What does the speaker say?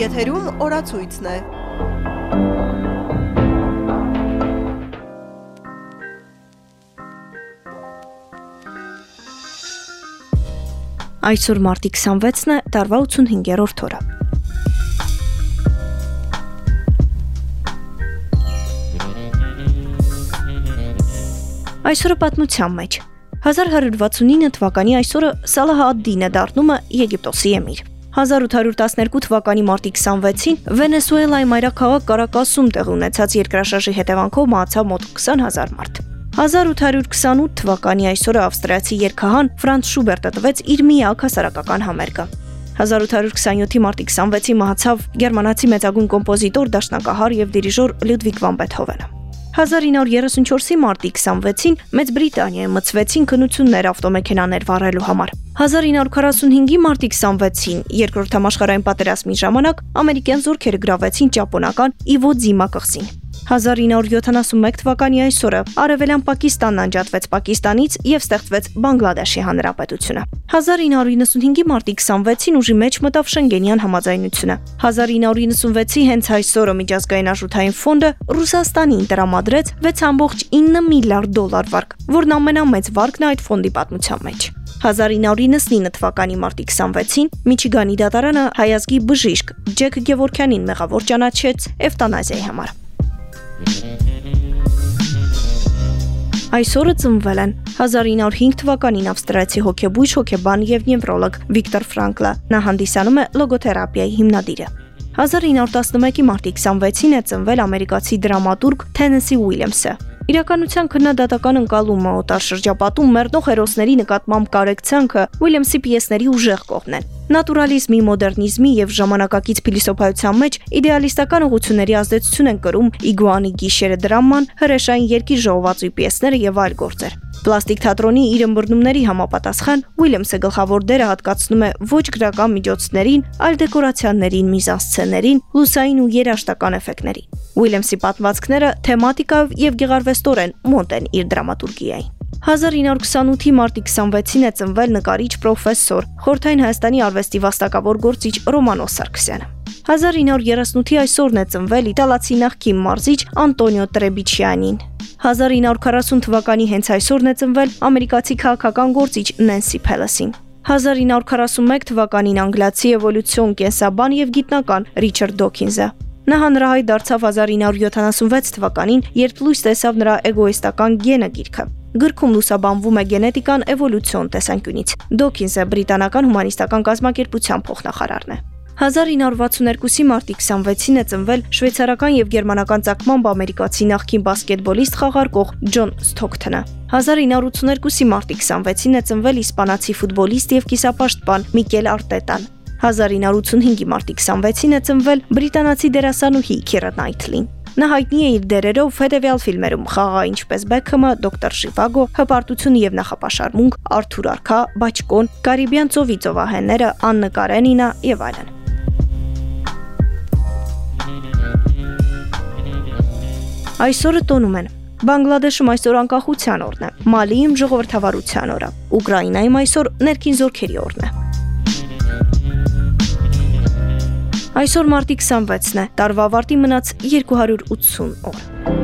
Եթերում օրացույցն է։ Այսօր մարտի 26-ն է, տարվա 85-րդ օրը։ Այսօրը պատմության մեջ 1169 թվականի այսօրը Սալահ ад-Դինը դառնում է Եգիպտոսի էմիր։ 1812 թվականի մարտի 26-ին Վենեսուելայի մայրաքաղաք Կարակասում տեղ ունեցած երկրաշարժի հետևանքով մահացավ մոտ 20000 մարդ։ 1828 թվականի այսօրը ավստրիացի երգահան Ֆրանց Շուբերտը տվեց իր միակ հասարակական համերգը։ 1827-ի մարտի 26-ի մահացավ գերմանացի մեծագույն կոմպոզիտոր, դաշնակահար եւ դիրիժոր Լյուդվիգ վան Բեթհովենը։ 1934-ի մարտի 26-ին Մեծ Բրիտանիայում մցվեցին քնություններ ավտոմեքենաներ վառելու համար։ 1945-ի մարտի 26-ին Երկրորդ համաշխարհային պատերազմի ժամանակ ամերիկյան զորքերը գրավեցին ճապոնական Իվո Ձիմա կղզին։ 1971 թվականի այսօրը Արևելյան Պակիստանն անջատվեց Պակիստանից եւ ստեղծվեց Բանգլադեշի հանրապետությունը։ 1995-ի մարտի 26-ին ուժի մեջ մտավ Շենգենյան համաձայնությունը։ 1996-ի հենց այսօրը միջազգային արժութային ֆոնդը Ռուսաստանին տրամադրեց 6.9 միլիարդ դոլար վարկ, որն ամենամեծ վարկն է այդ ֆոնդի պատմության մեջ։ 1999 թվականի մարտի 26-ին Միչիգանի դատարանը հայազգի բժիշկ Ջեք Գևորքյանին մեղավոր ճանաչեց էվտանազիայի համար։ Այսօրը ծնվել են 1905 թվականին ավստրիացի հոգեբույժ, հոգեբան եւ նևրոլոգ Վիկտոր Ֆրանկլը։ Նա հանդիսանում է լոգոթերապիայի հիմնադիրը։ 1911-ի մարտի 26-ին է ծնվել ամերիկացի դրամատուրգ Թենեսի Ուիլյամսը։ Իրականության քննադատական ընկալումը օտար շրջապատում մեռնող հերոսների նկատմամբ կարեկցանքը Ուիլյամսի պիեսների ուժեղ կողմն են։ Նատուրալիզմի, մոդեռնիզմի եւ ժամանակակից փիլիսոփայության մեջ իդեալիստական ուղությունների ազդեցություն են կրում Իգուանի գիշերը դրաման, հրեշային երկիր ժողովածուի պիեսները եւ այլ գործեր։ Պլաստիկ թատրոնի իր ըմբռնումների համապատասխան Ուիլյամսը գլխավոր դերը հատկացնում է ոչ գրական միջոցներին, այլ դեկորացիաներին, միզանսցեներին, լուսային ու երաշտական էֆեկտներին։ Ուիլյամսի պատմվածքները թեմատիկայով եւ գեղարվեստորեն մոտ են իր դրամատուրգիային։ 1928-ի մարտի 26-ին է ծնվել նկարիչ պրոֆեսոր Խորթային Հայաստանի արվեստի վաստակավոր գործիչ Ռոմանոս Սարգսյանը։ 1938-ի այսօրն է ծնվել իտալացի նախկին մարզիչ Անտոնիո Տրեբիչյանին։ 1940 թվականի հենց այսօրն է ծնվել ամերիկացի քաղաքական գործիչ Նենսի Փելեսին։ 1941 թվականին անգլիացի էվոլյուցիոն կենսաբան եւ գիտնական Ռիչարդ Դոքինզը։ Նա հանրահայտ դարձավ 1976 թվականին, երբ լույս տեսավ նրա էգոիստական գենը գիրքը։ Գրքում լուսաբանվում է գենետիկան էվոլյուցիոն տեսանկյունից։ Դոքինսը բրիտանական հումանիստական կազմակերպության փոխնախարարն է։ 1962-ի մարտի 26-ին է ծնվել շվեյցարական եւ գերմանական ցակմամբ ամերիկացի նախկին բասկետբոլիստ խաղարկող Ջոն Սթոքթոնը։ 1982-ի մարտի 26-ին է ծնվել իսպանացի ֆուտբոլիստ եւ կիսապաշտպան Միկել Արտետան։ 1985-ի մարտի 26-ին է ծնվել բրիտանացի դերասանուհի Քիրա Նայթլին։ Նա հայտնի է իր դերերով հետևյալ ֆիլմերում՝ Խաղաղ ինչպես Բեքհեմը, Դոկտոր Շիվագո, Հպարտություն եւ նախապաշարմունք, Արթուր Արքա, Բաչկոն, Կարիբյան ծովի ծովահենները, Աննը Կարենինա եւ այլն։ Այսօրը տոնում են. Բանգլադեշում այսօր անկախության օրն է, Մալիում ժողովրդավարության օրը, Ուկրաինայում այսօր ներքին զորքերի օրն է։ Այսօր մարտի 26-ն է, տարվա ավարտի մնաց 280 օր։